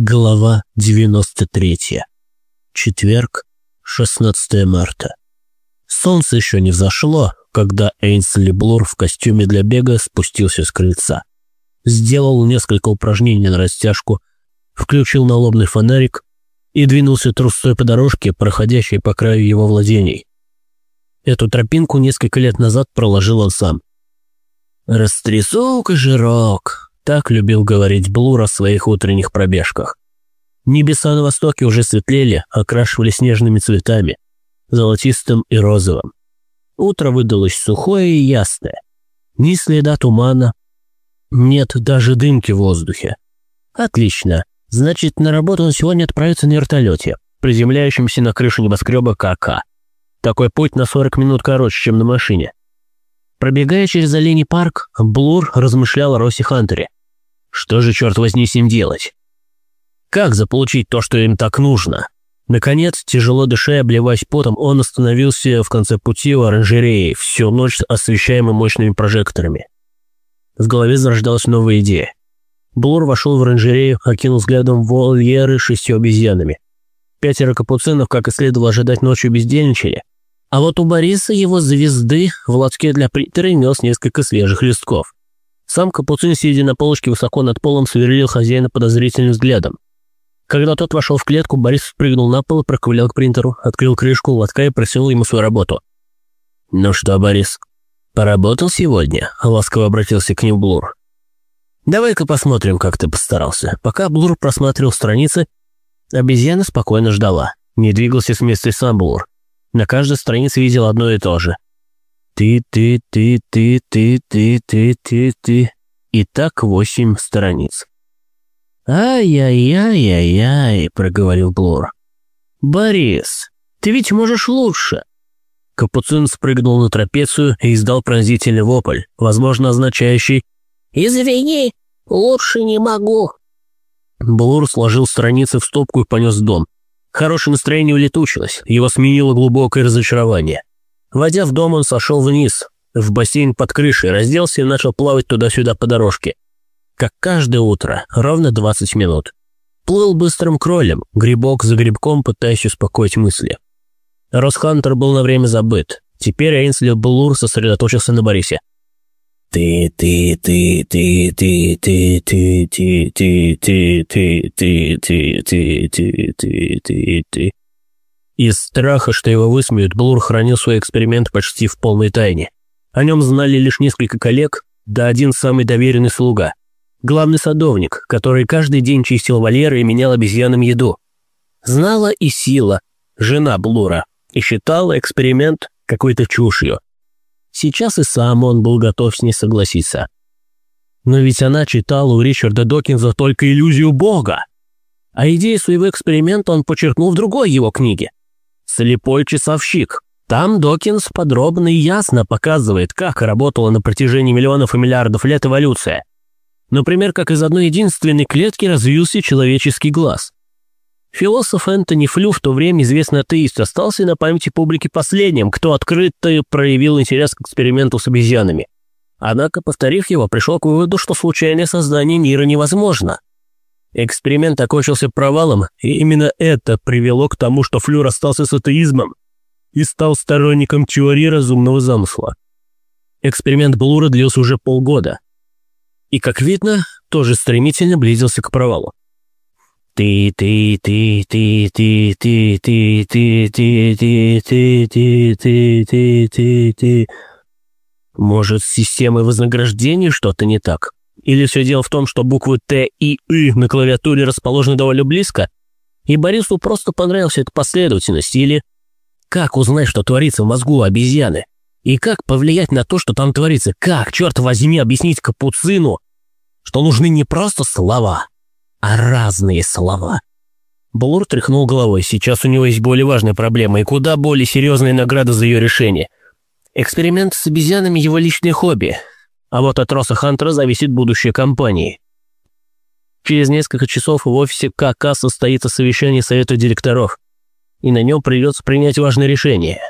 Глава 93. Четверг, 16 марта. Солнце еще не взошло, когда Эйнсли Блур в костюме для бега спустился с крыльца. Сделал несколько упражнений на растяжку, включил налобный фонарик и двинулся трустой по дорожке, проходящей по краю его владений. Эту тропинку несколько лет назад проложил он сам. «Растрясу кожирок», так любил говорить Блур о своих утренних пробежках. Небеса на востоке уже светлели, окрашивались нежными цветами, золотистым и розовым. Утро выдалось сухое и ясное. Ни следа тумана, нет даже дымки в воздухе. Отлично. Значит, на работу он сегодня отправится на вертолете, приземляющемся на крышу небоскреба КК. Такой путь на 40 минут короче, чем на машине. Пробегая через оленей парк, Блур размышлял о Росси Хантере. Что же, черт возьми, с ним делать? Как заполучить то, что им так нужно? Наконец, тяжело дыша и обливаясь потом, он остановился в конце пути у оранжереи, всю ночь освещаемой мощными прожекторами. В голове зарождалась новая идея. Блур вошел в оранжерею, окинул взглядом вольеры с шестью обезьянами. Пятеро капуцинов, как и следовало ожидать, ночью бездельничали. А вот у Бориса его звезды в лотке для принтера нес несколько свежих листков. Сам Капуцин, сидя на полочке высоко над полом, сверлил хозяина подозрительным взглядом. Когда тот вошел в клетку, Борис спрыгнул на пол, проковылял к принтеру, открыл крышку лотка и просил ему свою работу. «Ну что, Борис, поработал сегодня?» – ласково обратился к нему Блур. «Давай-ка посмотрим, как ты постарался». Пока Блур просматривал страницы, обезьяна спокойно ждала. Не двигался с места сам Блур. На каждой странице видел одно и то же – ты, ты, ты, ты, ты, ты, ты, ты, ты. И так восемь страниц. «Ай-яй-яй-яй-яй», — проговорил Блор. «Борис, ты ведь можешь лучше». Капуцин спрыгнул на трапецию и издал пронзительный вопль, возможно, означающий «Извини, лучше не могу». Блур сложил страницы в стопку и понес дом. Хорошее настроение улетучилось, его сменило глубокое разочарование. Войдя в дом, он сошел вниз, в бассейн под крышей, разделся и начал плавать туда-сюда по дорожке. Как каждое утро, ровно 20 минут. Плыл быстрым кролем, грибок за грибком, пытаясь успокоить мысли. Росхантер был на время забыт. Теперь Эйнсли Блур сосредоточился на Борисе. Ты, ты, ты, ты, ты, ты, ты, ты, ты, ты, ты, ты, ты, ты, ты, ты, ты, ты. Из страха, что его высмеют, Блур хранил свой эксперимент почти в полной тайне. О нем знали лишь несколько коллег, да один самый доверенный слуга. Главный садовник, который каждый день чистил вольеры и менял обезьянам еду. Знала и сила, жена Блура, и считала эксперимент какой-то чушью. Сейчас и сам он был готов с ней согласиться. Но ведь она читала у Ричарда Докинза только иллюзию Бога. А идею своего эксперимента он подчеркнул в другой его книге. «Слепой часовщик». Там Докинс подробно и ясно показывает, как работала на протяжении миллионов и миллиардов лет эволюция. Например, как из одной единственной клетки развился человеческий глаз. Философ Энтони Флю, в то время известный атеист, остался на памяти публики последним, кто открыто проявил интерес к эксперименту с обезьянами. Однако, повторив его, пришел к выводу, что случайное создание мира невозможно. Эксперимент окончился провалом, и именно это привело к тому, что Флюр остался с атеизмом и стал сторонником теории разумного замысла. Эксперимент Блура длился уже полгода. И, как видно, тоже стремительно близился к провалу. Ты, ты, ты, ты, ты, ты, ты, ты, ты, ты, ты, ты, ты, ты, ты, ты. Может, с системой вознаграждения что-то не так? Или все дело в том, что буквы Т и И на клавиатуре расположены довольно близко, и Борису просто понравилась эта последовательность, или как узнать, что творится в мозгу обезьяны? И как повлиять на то, что там творится? Как, черт возьми, объяснить Капуцину, что нужны не просто слова, а разные слова? Блур тряхнул головой. Сейчас у него есть более важная проблема и куда более серьезная награда за ее решение. Эксперимент с обезьянами – его личное хобби. А вот от Росса Хантера зависит будущее компании. Через несколько часов в офисе КК состоится совещание совета директоров, и на нем придется принять важное решение.